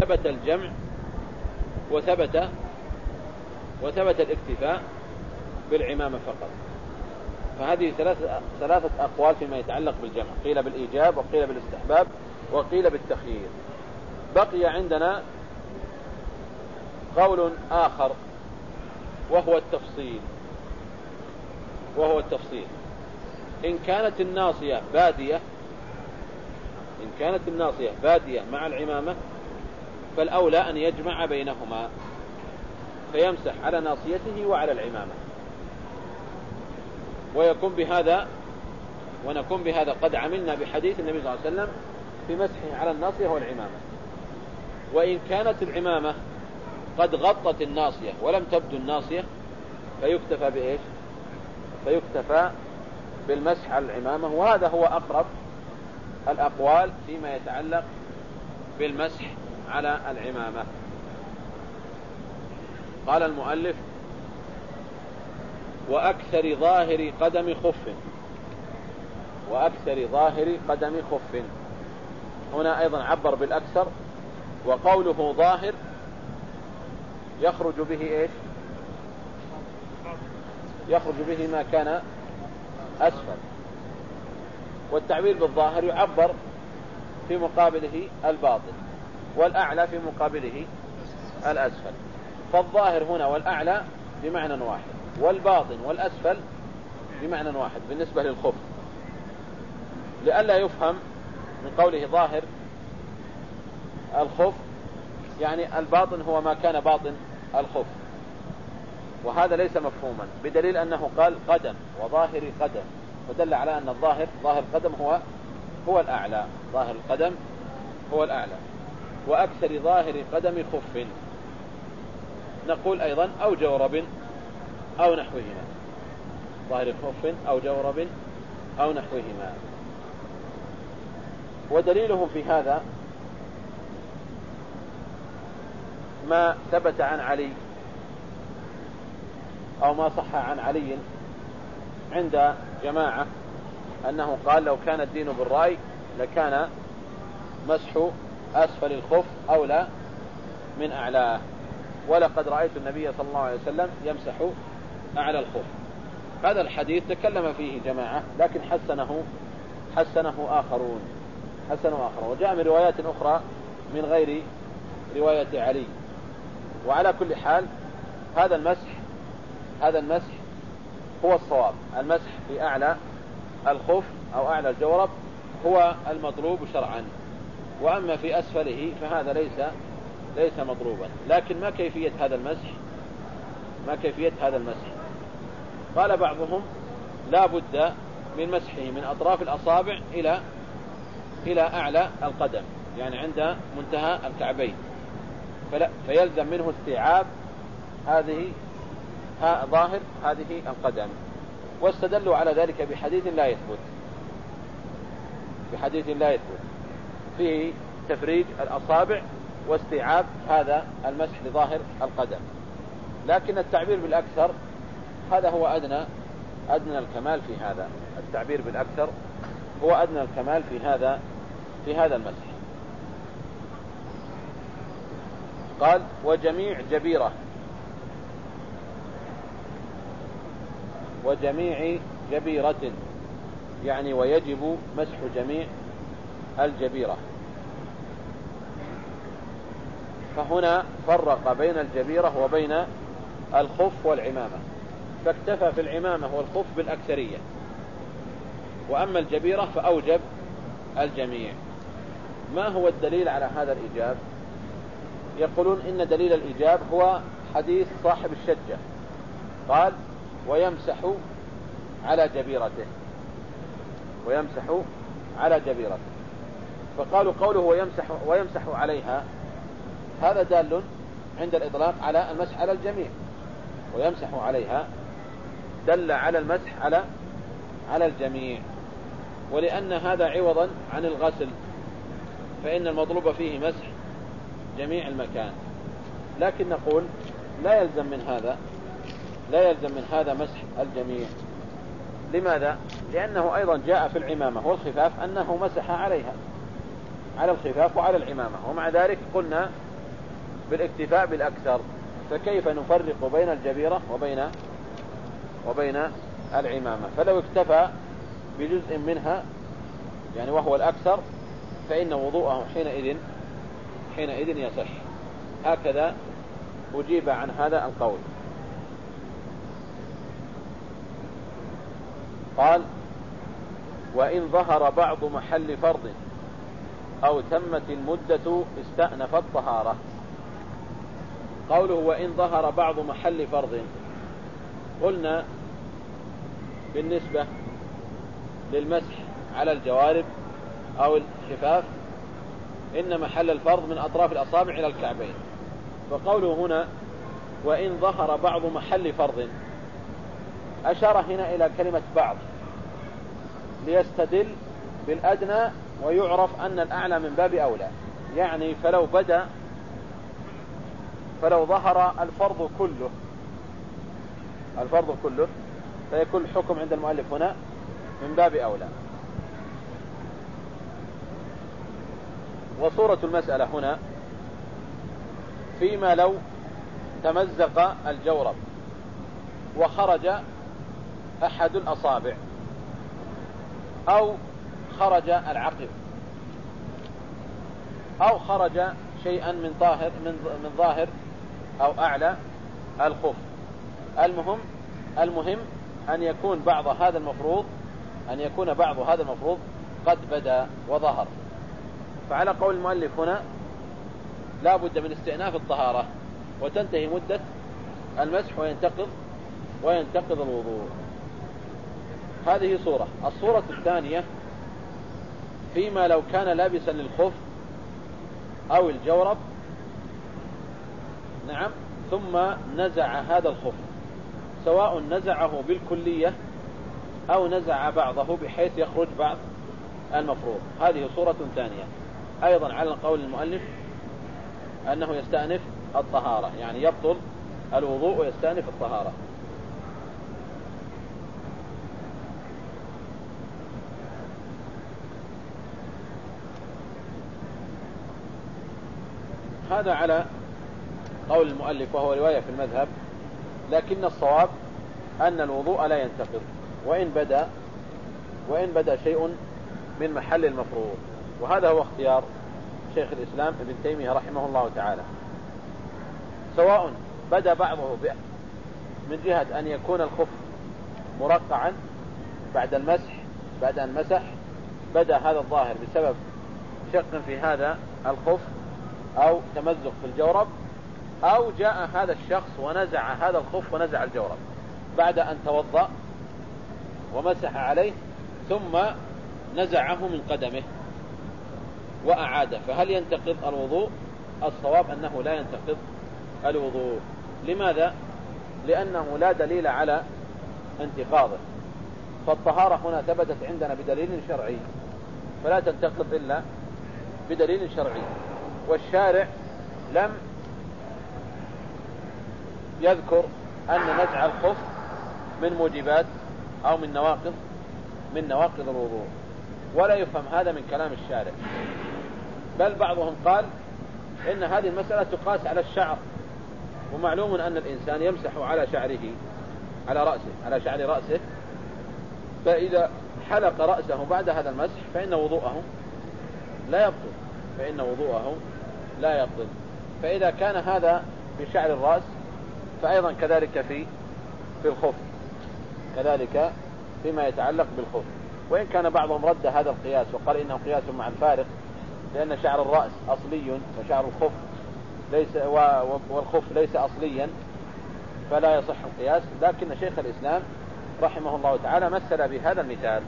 ثبت الجمع وثبت وثبت الاكتفاء بالعمامة فقط. فهذه ثلاثة, ثلاثة أقوال فيما يتعلق بالجمع. قيل بالإيجاب وقيل بالاستحباب وقيل بالتخيير. بقي عندنا قول آخر وهو التفصيل. وهو التفصيل. إن كانت الناصية بادية إن كانت الناصية بادية مع العمامة فالأولى أن يجمع بينهما فيمسح على ناصيته وعلى العمامة. ويكون بهذا ونكون بهذا قد عملنا بحديث النبي صلى الله عليه وسلم في مسحه على الناصية والعمامة. وإن كانت العمامة قد غطت الناصية ولم تبدو الناصية فيكتفى بإيش؟ فيكتفى بالمسح على العمامة. وهذا هو أقرب الأقوال فيما يتعلق بالمسح على العمامة. قال المؤلف وأكثر ظاهر قدم خف. وأكثر ظاهر قدم خف. هنا أيضا عبر بالأكثر وقوله ظاهر يخرج به إيش؟ يخرج به ما كان أسفل. والتعبير بالظاهر يعبر في مقابله الباطن. والأعلى في مقابله الأسفل. فالظاهر هنا والأعلى بمعنى واحد والباطن والأسفل بمعنى واحد بالنسبة للخف لئلا يفهم من قوله ظاهر الخف يعني الباطن هو ما كان باطن الخف وهذا ليس مفهوما بدليل أنه قال قدم وظاهر قدم. ودل على أن الظاهر ظاهر القدم هو هو الأعلى. ظاهر القدم هو الأعلى. وأكثر ظاهر قدم خف. نقول أيضا أو جورب أو نحوهما. ظاهر خف أو جورب أو نحوهما. ودليلهم في هذا ما ثبت عن علي أو ما صح عن علي عند جماعة أنه قال لو كان الدين بالرأي لكان مسح أسفل الخف أولى من أعلاه. ولقد رأيت النبي صلى الله عليه وسلم يمسح أعلى الخف هذا الحديث تكلم فيه جماعة لكن حسنه حسنه آخرون حسنه آخرون. وجاء من روايات أخرى من غير رواية علي. وعلى كل حال هذا المسح هذا المسح هو الصواب. المسح في أعلى الخف أو أعلى الجورب هو المطلوب شرعا. وأما في أسفله فهذا ليس ليس مطلوبا لكن ما كيفية هذا المسح؟ ما كيفية هذا المسح؟ قال بعضهم لا بد من مسحه من أطراف الأصابع إلى إلى أعلى القدم يعني عند منتهى الكعبين. فلا فيلزم منه استيعاب هذه ظاهر هذه القدم. واستدلوا على ذلك بحديث لا يثبت. بحديث لا يثبت. فيه تفريج الأصابع واستيعاب هذا المسح لظاهر القدم. لكن التعبير بالأكثر هذا هو أدنى أدنى الكمال في هذا. التعبير بالأكثر هو أدنى الكمال في هذا في هذا المسح. قال وجميع جبيرة. وجميع جبيرة يعني ويجب مسح جميع الجبيرة. فهنا فرق بين الجبيرة وبين الخف والعمامة. فاكتفى في العمامة والخف بالأكثرية. وأما الجبيرة فأوجب الجميع. ما هو الدليل على هذا الإيجاب؟ يقولون إن دليل الإيجاب هو حديث صاحب الشجة. قال ويمسح على جبيرته. ويمسح على جبيرته. فقالوا قوله ويمسح, ويمسح عليها. هذا دال عند الإطلاق على المسح على الجميع ويمسح عليها دل على المسح على على الجميع. ولأن هذا عوضا عن الغسل فإن المطلوب فيه مسح جميع المكان. لكن نقول لا يلزم من هذا لا يلزم من هذا مسح الجميع. لماذا؟ لأنه أيضا جاء في العمامة والخفاف أنه مسح عليها على الخفاف وعلى العمامة. ومع ذلك قلنا بالاكتفاء بالأكثر فكيف نفرق بين الجبيرة وبين وبين العمامة؟ فلو اكتفى بجزء منها يعني وهو الأكثر فإن وضوءه حينئذ حينئذ يصح. هكذا أجيب عن هذا القول. قال وإن ظهر بعض محل فرض أو تمت المدة استأنف الطهارة. قوله وإن ظهر بعض محل فرض. قلنا بالنسبة للمسح على الجوارب أو الخفاف إن محل الفرض من أطراف الأصابع إلى الكعبين. فقوله هنا وإن ظهر بعض محل فرض. أشار هنا إلى كلمة بعض ليستدل بالأدنى ويعرف أن الأعلى من باب أولى. يعني فلو بدأ فلو ظهر الفرض كله الفرض كله فيكون الحكم عند المؤلف هنا من باب أولى. وصورة المسألة هنا فيما لو تمزق الجورب وخرج أحد الأصابع أو خرج العقب أو خرج شيئا من ظاهر من ظاهر أو أعلى الخف المهم المهم أن يكون بعض هذا المفروض أن يكون بعض هذا المفروض قد بدا وظهر. فعلى قول المؤلف هنا لا بد من استئناف الطهارة وتنتهي مدة المسح وينتقض وينتقض الوضوء. هذه صورة. الصورة الثانية فيما لو كان لابسا للخف أو الجورب نعم. ثم نزع هذا الخف سواء نزعه بالكلية أو نزع بعضه بحيث يخرج بعض المفروض. هذه صورة ثانية. أيضا على قول المؤلف أنه يستأنف الطهارة يعني يبطل الوضوء ويستأنف الطهارة. هذا على قول المؤلف وهو رواية في المذهب لكن الصواب أن الوضوء لا ينتقض وإن بدا وإن بدا شيء من محل المفروض. وهذا هو اختيار شيخ الإسلام ابن تيمية رحمه الله تعالى. سواء بدا بعضه من جهة أن يكون الخف مرقعا بعد المسح بعد أن مسح بدا هذا الظاهر بسبب شق في هذا الخف أو تمزق في الجورب أو جاء هذا الشخص ونزع هذا الخف ونزع الجورب بعد أن توضأ ومسح عليه ثم نزعه من قدمه وأعاده. فهل ينتقض الوضوء؟ الصواب أنه لا ينتقض الوضوء. لماذا؟ لأنه لا دليل على انتقاضه. فالطهارة هنا ثبتت عندنا بدليل شرعي فلا تنتقض إلا بدليل شرعي. والشارع لم يذكر أن نزع الخف من موجبات أو من نواقض من نواقض الوضوء. ولا يفهم هذا من كلام الشارع. بل بعضهم قال إن هذه المسألة تقاس على الشعر. ومعلوم أن الإنسان يمسح على شعره على رأسه على شعر رأسه. فإذا حلق رأسه بعد هذا المسح فإن وضوءه لا يبطل. فإن وضوءه لا يبطل. فإذا كان هذا بشعر الرأس فأيضا كذلك في في الخف كذلك فيما يتعلق بالخف وإن كان بعضهم رد هذا القياس وقال إنه قياس مع الفارق لأن شعر الرأس أصلي وشعر الخف ليس والخف ليس أصليا فلا يصح القياس. لكن شيخ الإسلام رحمه الله تعالى مثل بهذا المثال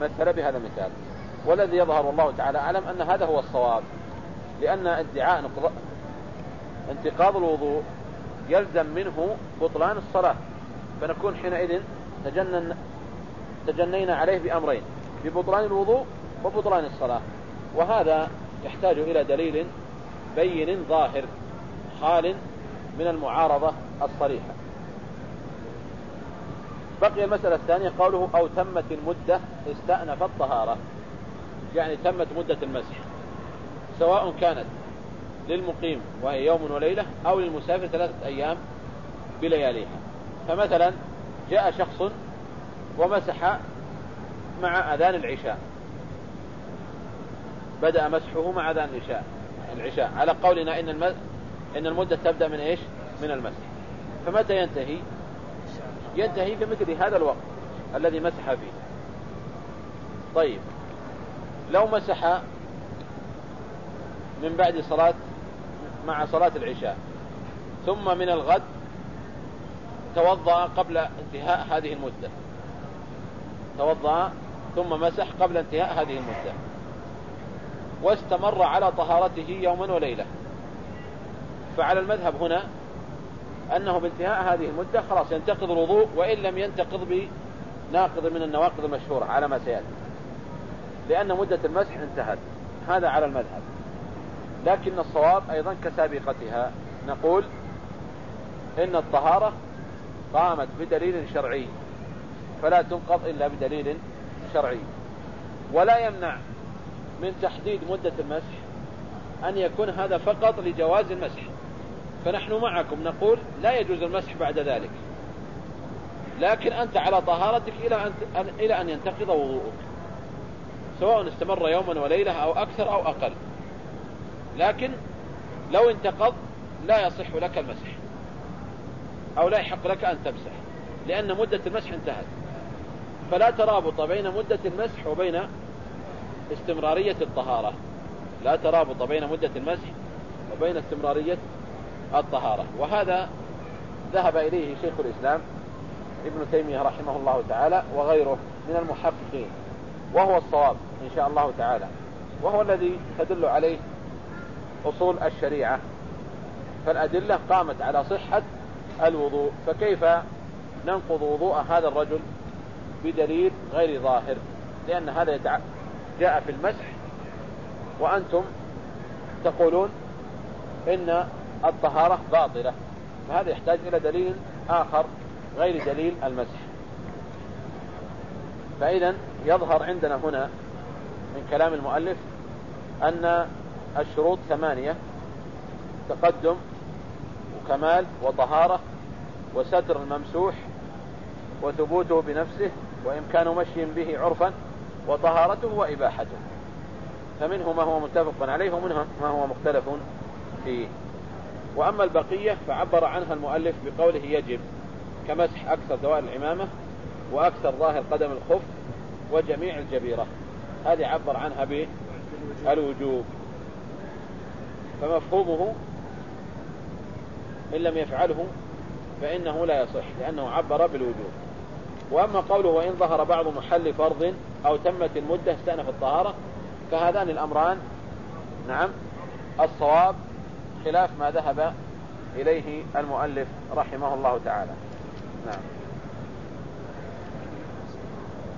مثل بهذا المثال. والذي يظهر الله تعالى أعلم أن هذا هو الصواب لأن ادعاء انتقاض الوضوء يلزم منه بطلان الصلاة. فنكون حينئذ تجنن تجنينا عليه بأمرين. ببطلان الوضوء وبطلان الصلاة. وهذا يحتاج إلى دليل بين ظاهر خال من المعارضة الصريحة. بقي المسألة الثانية قوله أو تمت المدة استأنف الطهارة. يعني تمت مدة المسح. سواء كانت للمقيم وهي يوم وليلة أو للمسافر ثلاثة أيام بلياليها. فمثلا جاء شخص ومسح مع أذان العشاء. بدأ مسحه مع أذان العشاء العشاء. على قولنا إن إن المدة تبدأ من إيش؟ من المسح. فمتى ينتهي؟ ينتهي في مثل هذا الوقت الذي مسح فيه. طيب لو مسح من بعد صلاة مع صلاة العشاء. ثم من الغد توضأ قبل انتهاء هذه المدة. توضأ ثم مسح قبل انتهاء هذه المدة. واستمر على طهارته يوما وليلة. فعلى المذهب هنا أنه بانتهاء هذه المدة خلاص ينتقض الوضوء وإن لم ينتقض بناقض من النواقض المشهورة على ما سيأتي. لأن مدة المسح انتهت. هذا على المذهب. لكن الصواب أيضا كسابقتها. نقول إن الطهارة قامت بدليل شرعي فلا تنقض إلا بدليل شرعي. ولا يمنع من تحديد مدة المسح أن يكون هذا فقط لجواز المسح. فنحن معكم نقول لا يجوز المسح بعد ذلك. لكن أنت على طهارتك إلى أن, إلى أن ينتقض وضوءك سواء استمر يوما وليلة أو أكثر أو أقل. لكن لو انتقض لا يصح لك المسح أو لا يحق لك أن تمسح لأن مدة المسح انتهت. فلا ترابط بين مدة المسح وبين استمرارية الطهارة. لا ترابط بين مدة المسح وبين استمرارية الطهارة. وهذا ذهب إليه شيخ الإسلام ابن تيمية رحمه الله تعالى وغيره من المحققين وهو الصواب إن شاء الله تعالى وهو الذي تدل عليه أصول الشريعة فالأدلة قامت على صحة الوضوء فكيف ننقض وضوء هذا الرجل بدليل غير ظاهر؟ لأن هذا جاء في المسح وأنتم تقولون إن الطهارة باطلة فهذا يحتاج إلى دليل آخر غير دليل المسح. فإذا يظهر عندنا هنا من كلام المؤلف أن الشروط ثمانية. تقدم وكمال وطهارة وستر الممسوح وثبوته بنفسه وإمكان مشي به عرفا وطهارته وإباحته. فمنه ما هو متفق عليه ومنه ما هو مختلف فيه. وأما البقية فعبر عنها المؤلف بقوله يجب كمسح أكثر دوائر العمامة وأكثر ظاهر قدم الخف وجميع الجبيرة. هذه عبر عنها بالوجوب. فمفهومه إن لم يفعله فإنه لا يصح لأنه عبر بالوجوب. وأما قوله وإن ظهر بعض محل فرض أو تمت المدة استأنف الطهارة فهذان الأمران نعم الصواب خلاف ما ذهب إليه المؤلف رحمه الله تعالى. نعم.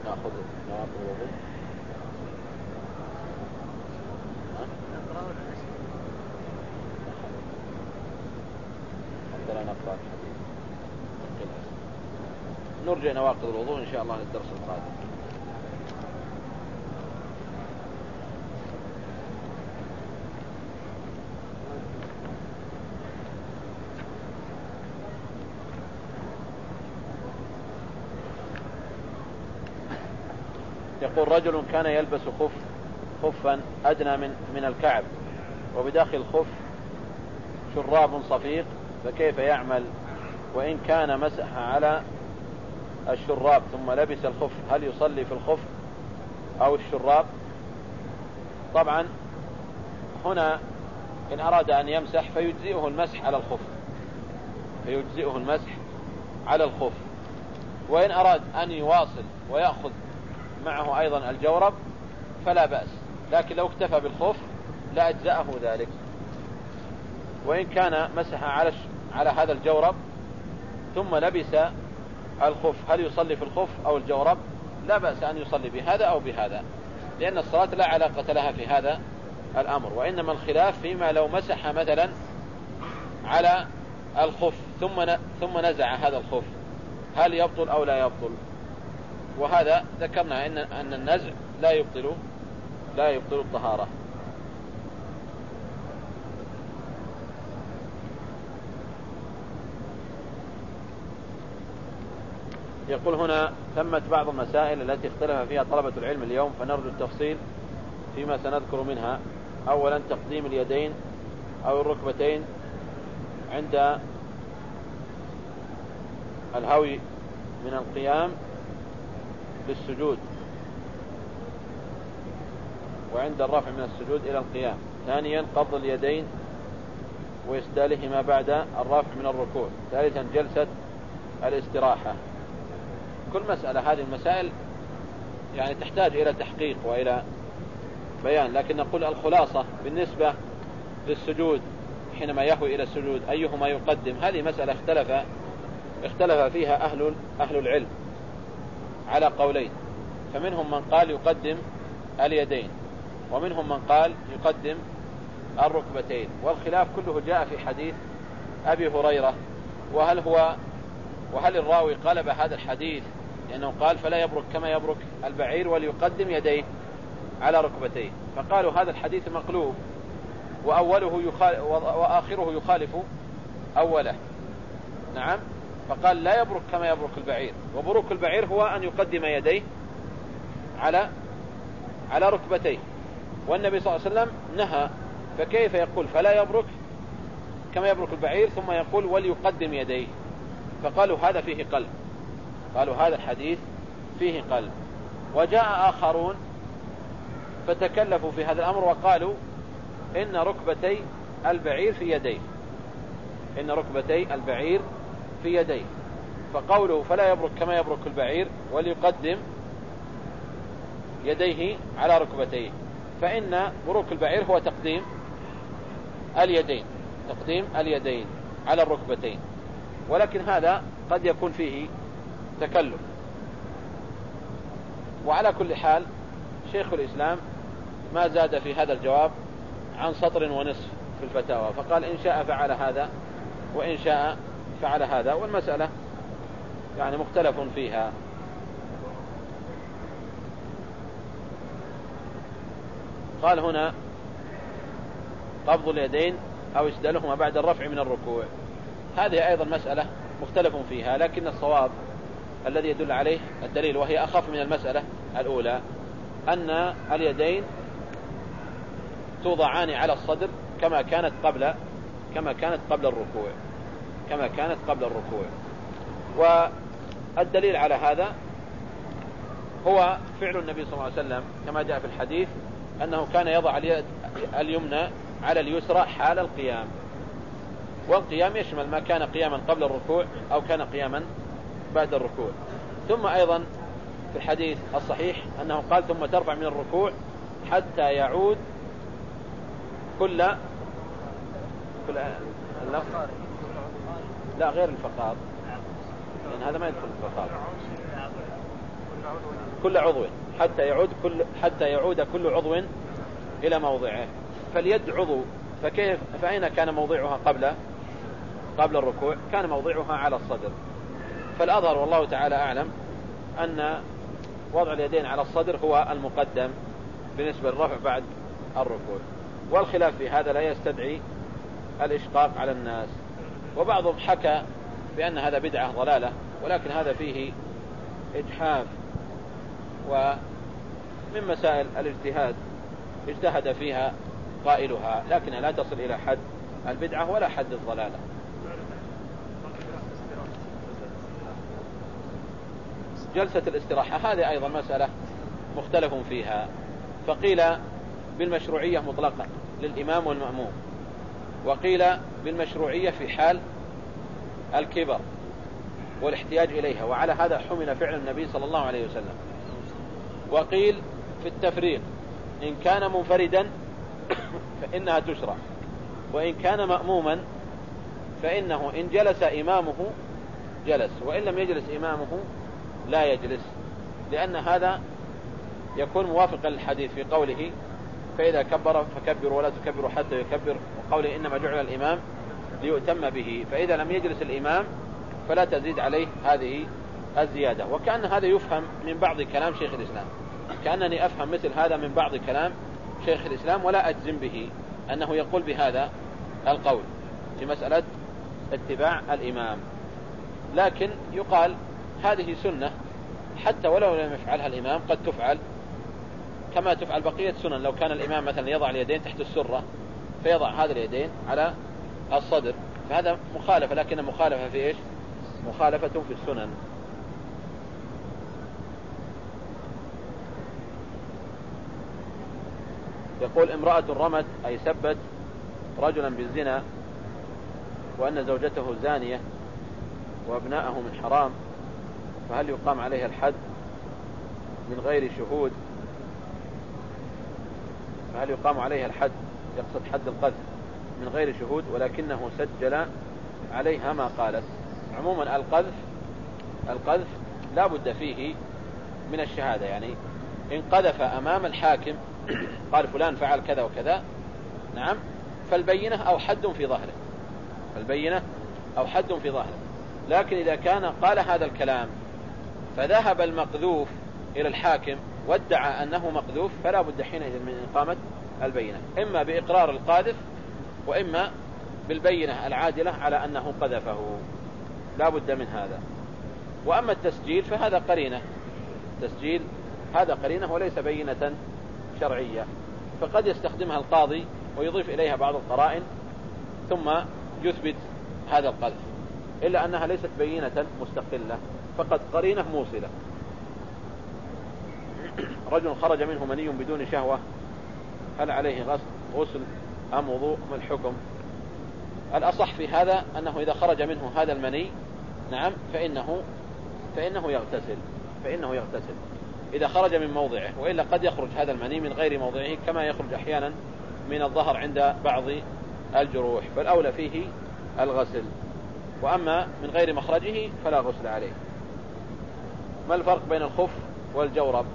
نأخذ ناخذ الوضوء حتى لا نقرأ الحديث نرجع نواقض الوضوء إن شاء الله للدرس القادم. يقول رجل كان يلبس خف خفا أدنى من من الكعب وبداخل الخف شراب صفيق فكيف يعمل؟ وإن كان مسح على الشراب ثم لبس الخف. هل يصلي في الخف أو الشراب؟ طبعا هنا إن أراد أن يمسح فيجزئه المسح على الخف. فيجزئه المسح على الخف. وإن أراد أن يواصل ويأخذ معه أيضا الجورب فلا بأس. لكن لو اكتفى بالخف لأجزأه ذلك. وإن كان مسح على على هذا الجورب ثم لبس الخف هل يصلي في الخف أو الجورب؟ لا بأس أن يصلي بهذا أو بهذا لأن الصلاة لا علاقة لها في هذا الأمر وإنما الخلاف فيما لو مسح مثلا على الخف ثم ثم نزع هذا الخف هل يبطل أو لا يبطل؟ وهذا ذكرنا إن أن النزع لا يبطل لا يبطل الطهارة. يقول هنا ثمت بعض المسائل التي اختلف فيها طلبة العلم اليوم فنرجو التفصيل فيما سنذكر منها. أولا تقديم اليدين أو الركبتين عند الهوي من القيام للسجود وعند الرفع من السجود إلى القيام. ثانيا قبض اليدين وإسدالهما بعد الرفع من الركوع. ثالثا جلسة الاستراحة. كل مسألة هذه المسائل يعني تحتاج إلى تحقيق وإلى بيان لكن نقول الخلاصة بالنسبة للسجود حينما يهوي إلى السجود أيهما يقدم؟ هذه مسألة اختلف اختلف فيها أهل أهل العلم على قولين. فمنهم من قال يقدم اليدين ومنهم من قال يقدم الركبتين. والخلاف كله جاء في حديث أبي هريرة. وهل هو وهل الراوي قلب هذا الحديث لأنه قال فلا يبرك كما يبرك البعير وليقدم يديه على ركبتيه. فقالوا هذا الحديث مقلوب. وأوله يخالف وآخره يخالف أوله. نعم. فقال لا يبرك كما يبرك البعير. وبروك البعير هو أن يقدم يديه على على ركبتيه. والنبي صلى الله عليه وسلم نهى فكيف يقول فلا يبرك كما يبرك البعير؟ ثم يقول وليقدم يديه. فقالوا هذا فيه قلب قالوا هذا الحديث فيه قلب. وجاء آخرون فتكلفوا في هذا الأمر وقالوا إن ركبتي البعير في يديه. إن ركبتي البعير في يديه. فقوله فلا يبرك كما يبرك البعير وليقدم يديه على ركبتيه. فإن بروك البعير هو تقديم اليدين. تقديم اليدين على الركبتين. ولكن هذا قد يكون فيه تكلف وعلى كل حال شيخ الإسلام ما زاد في هذا الجواب عن سطر ونصف في الفتاوى فقال إن شاء فعل هذا وإن شاء فعل هذا والمسألة يعني مختلف فيها. قال هنا قبض اليدين أو إسدالهما بعد الرفع من الركوع. هذه أيضا مسألة مختلف فيها لكن الصواب الذي يدل عليه الدليل وهي أخف من المسألة الأولى أن اليدين توضعان على الصدر كما كانت قبل كما كانت قبل الركوع كما كانت قبل الركوع. والدليل على هذا هو فعل النبي صلى الله عليه وسلم كما جاء في الحديث أنه كان يضع اليد اليمنى على اليسرى حال القيام. والقيام يشمل ما كان قياما قبل الركوع أو كان قياما بعد الركوع. ثم أيضا في الحديث الصحيح أنه قال ثم ترفع من الركوع حتى يعود كل كل لا غير الفقار. لأن هذا ما يدخل الفقار. كل عضو حتى يعود كل حتى يعود كل عضو إلى موضعه. فاليد عضو فكيف فأين كان موضعها قبل؟ قبل الركوع. كان موضعها على الصدر. فالأظهر والله تعالى أعلم أن وضع اليدين على الصدر هو المقدم بالنسبة للرفع بعد الركوع. والخلاف في هذا لا يستدعي الإشقاق على الناس. وبعضهم حكى بأن هذا بدعة ضلالة ولكن هذا فيه إجحاف. ومن مسائل الاجتهاد اجتهد فيها قائلها لكنها لا تصل إلى حد البدعة ولا حد الضلالة. جلسة الاستراحة هذه أيضا مسألة مختلف فيها. فقيل بالمشروعية مطلقا للإمام والمأموم وقيل بالمشروعية في حال الكبر والاحتياج إليها وعلى هذا حمل فعل النبي صلى الله عليه وسلم. وقيل في التفريق إن كان منفردا فإنها تشرع وإن كان مأموما فإنه إن جلس إمامه جلس وإن لم يجلس إمامه لا يجلس لأن هذا يكون موافقا للحديث في قوله فإذا كبر فكبروا ولا تكبروا حتى يكبر وقوله إنما جعل الإمام ليؤتم به. فإذا لم يجلس الإمام فلا تزيد عليه هذه الزيادة. وكأن هذا يفهم من بعض كلام شيخ الإسلام. كأنني أفهم مثل هذا من بعض كلام شيخ الإسلام ولا أجزم به أنه يقول بهذا القول في مسألة اتباع الإمام. لكن يقال هذه سنة حتى ولو لم يفعلها الإمام قد تفعل كما تفعل بقية سنن. لو كان الإمام مثلا يضع اليدين تحت السرة فيضع هذه اليدين على الصدر. فهذا مخالفة لكن مخالفة في إيش؟ مخالفة في السنن. يقول امرأة رمت أي سبت رجلا بالزنا وأن زوجته زانية وأبناءه من حرام. فهل يقام عليها الحد من غير شهود؟ فهل يقام عليها الحد؟ يقصد حد القذف من غير شهود ولكنه سجل عليها ما قالت. عموما القذف القذف لا بد فيه من الشهادة. يعني إن قذف أمام الحاكم قال فلان فعل كذا وكذا نعم فالبينة أو حد في ظهره. البينة أو حد في ظهره. لكن إذا كان قال هذا الكلام فذهب المقذوف إلى الحاكم وادعى أنه مقذوف فلا بد حينئذ من إقامة البينة. إما بإقرار القاذف وإما بالبينة العادلة على أنه قذفه. لا بد من هذا. وأما التسجيل فهذا قرينة. تسجيل هذا قرينة وليس بينة شرعية. فقد يستخدمها القاضي ويضيف إليها بعض القرائن ثم يثبت هذا القذف. إلا أنها ليست بينة مستقلة. فقد قرينة موصلة. رجل خرج منه مني بدون شهوة. هل عليه غسل غسل أم وضوء؟ ما الحكم؟ الأصح في هذا أنه إذا خرج منه هذا المني نعم فإنه فإنه يغتسل فإنه يغتسل. إذا خرج من موضعه وإلا قد يخرج هذا المني من غير موضعه كما يخرج أحيانا من الظهر عند بعض الجروح. فالأولى فيه الغسل. وأما من غير مخرجه فلا غسل عليه. ما الفرق بين الخف والجورب؟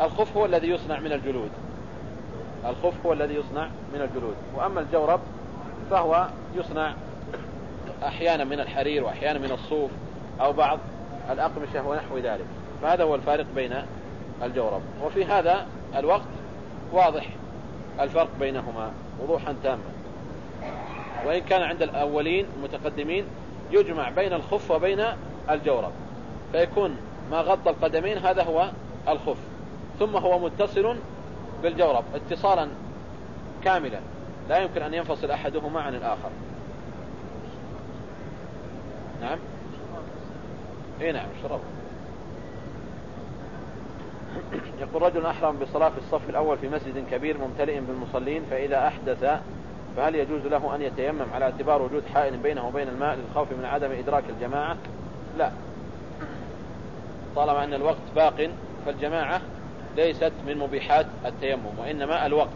الخف هو الذي يصنع من الجلود. الخف هو الذي يصنع من الجلود. وأما الجورب فهو يصنع أحيانا من الحرير وأحيانا من الصوف أو بعض الأقمشة ونحو ذلك. فهذا هو الفارق بين الجورب. وفي هذا الوقت واضح الفرق بينهما وضوحا تاما. وإن كان عند الأولين المتقدمين يجمع بين الخف وبين الجورب. فيكون ما غطى القدمين هذا هو الخف. ثم هو متصل بالجورب اتصالا كاملا. لا يمكن أن ينفصل أحدهما عن الآخر. نعم؟ إي نعم شرب. يقول رجل أحرم بالصلاة في الصف الأول في مسجد كبير ممتلئ بالمصلين فإذا أحدث فهل يجوز له أن يتيمم على اعتبار وجود حائل بينه وبين الماء للخوف من عدم إدراك الجماعة؟ لا. طالما أن الوقت باق فالجماعة ليست من مبيحات التيمم وإنما الوقت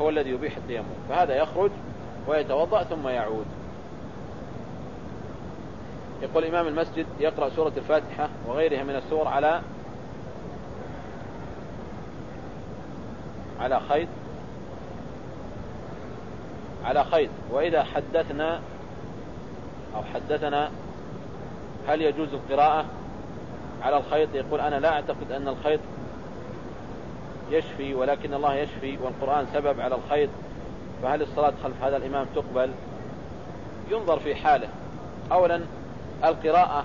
هو الذي يبيح التيمم. فهذا يخرج ويتوضأ ثم يعود. يقول إمام المسجد يقرأ سورة الفاتحة وغيرها من السور على على خيط على خيط. وإذا حدثنا أو حدثنا هل يجوز القراءة؟ على الخيط يقول أنا لا أعتقد أن الخيط يشفي ولكن الله يشفي والقرآن سبب على الخيط. فهل الصلاة خلف هذا الإمام تقبل؟ ينظر في حاله. أولا القراءة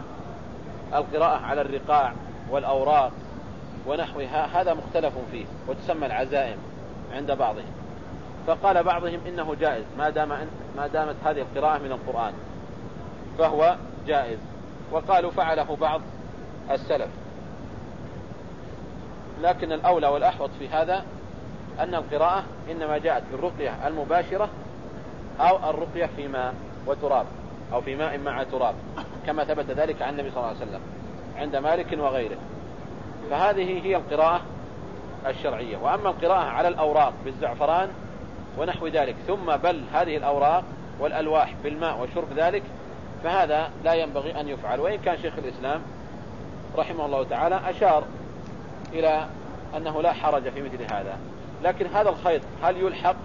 القراءة على الرقاع والأوراق ونحوها هذا مختلف فيه وتسمى العزائم عند بعضهم. فقال بعضهم إنه جائز ما دام ما دامت هذه القراءة من القرآن فهو جائز. وقالوا فعله بعض السلف. لكن الأولى والأحوط في هذا أن القراءة إنما جاءت بالرقية المباشرة أو الرقية في ماء وتراب أو في ماء مع تراب كما ثبت ذلك عن النبي صلى الله عليه وسلم عند مالك وغيره. فهذه هي القراءة الشرعية. وأما القراءة على الأوراق بالزعفران ونحو ذلك ثم بل هذه الأوراق والألواح بالماء وشرب ذلك فهذا لا ينبغي أن يفعل. وإن كان شيخ الإسلام رحمه الله تعالى أشار إلى أنه لا حرج في مثل هذا. لكن هذا الخيط هل يلحق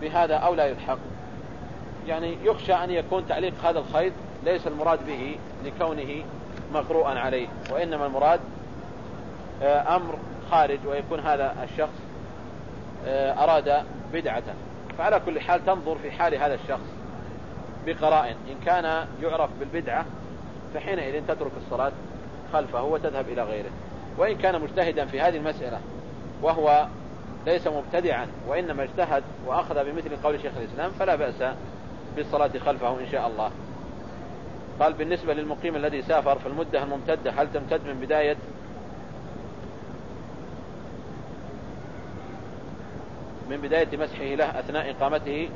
بهذا أو لا يلحق؟ يعني يخشى أن يكون تعليق هذا الخيط ليس المراد به لكونه مقروءا عليه وإنما المراد آه، أمر خارج ويكون هذا الشخص آه، أراد بدعة فعلى كل حال تنظر في حال هذا الشخص بقرائن إن كان يعرف بالبدعة فحينئذ تترك الصلاة. خلفه وتذهب إلى غيره. وإن كان مجتهدا في هذه المسألة وهو ليس مبتدعا وإنما اجتهد وأخذ بمثل قول شيخ الإسلام فلا بأس بالصلاة خلفه إن شاء الله. قال بالنسبة للمقيم الذي سافر في المدة الممتدة هل تمتد من بداية؟ من بداية مسحه له أثناء إقامته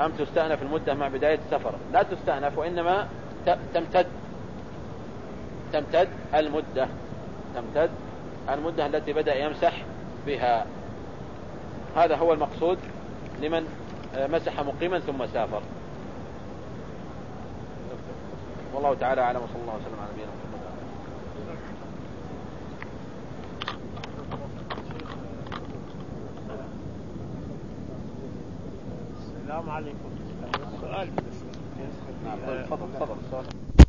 أم تستأنف المدة مع بداية السفر؟ لا تستأنف وإنما تمتد. تمتد المدة تمتد المدة التي بدأ يمسح بها. هذا هو المقصود لمن مسح مقيما ثم سافر. والله تعالى أعلم وصلى الله وسلم على نبينا محمد. السلام عليكم. سؤال نعم تفضل تفضل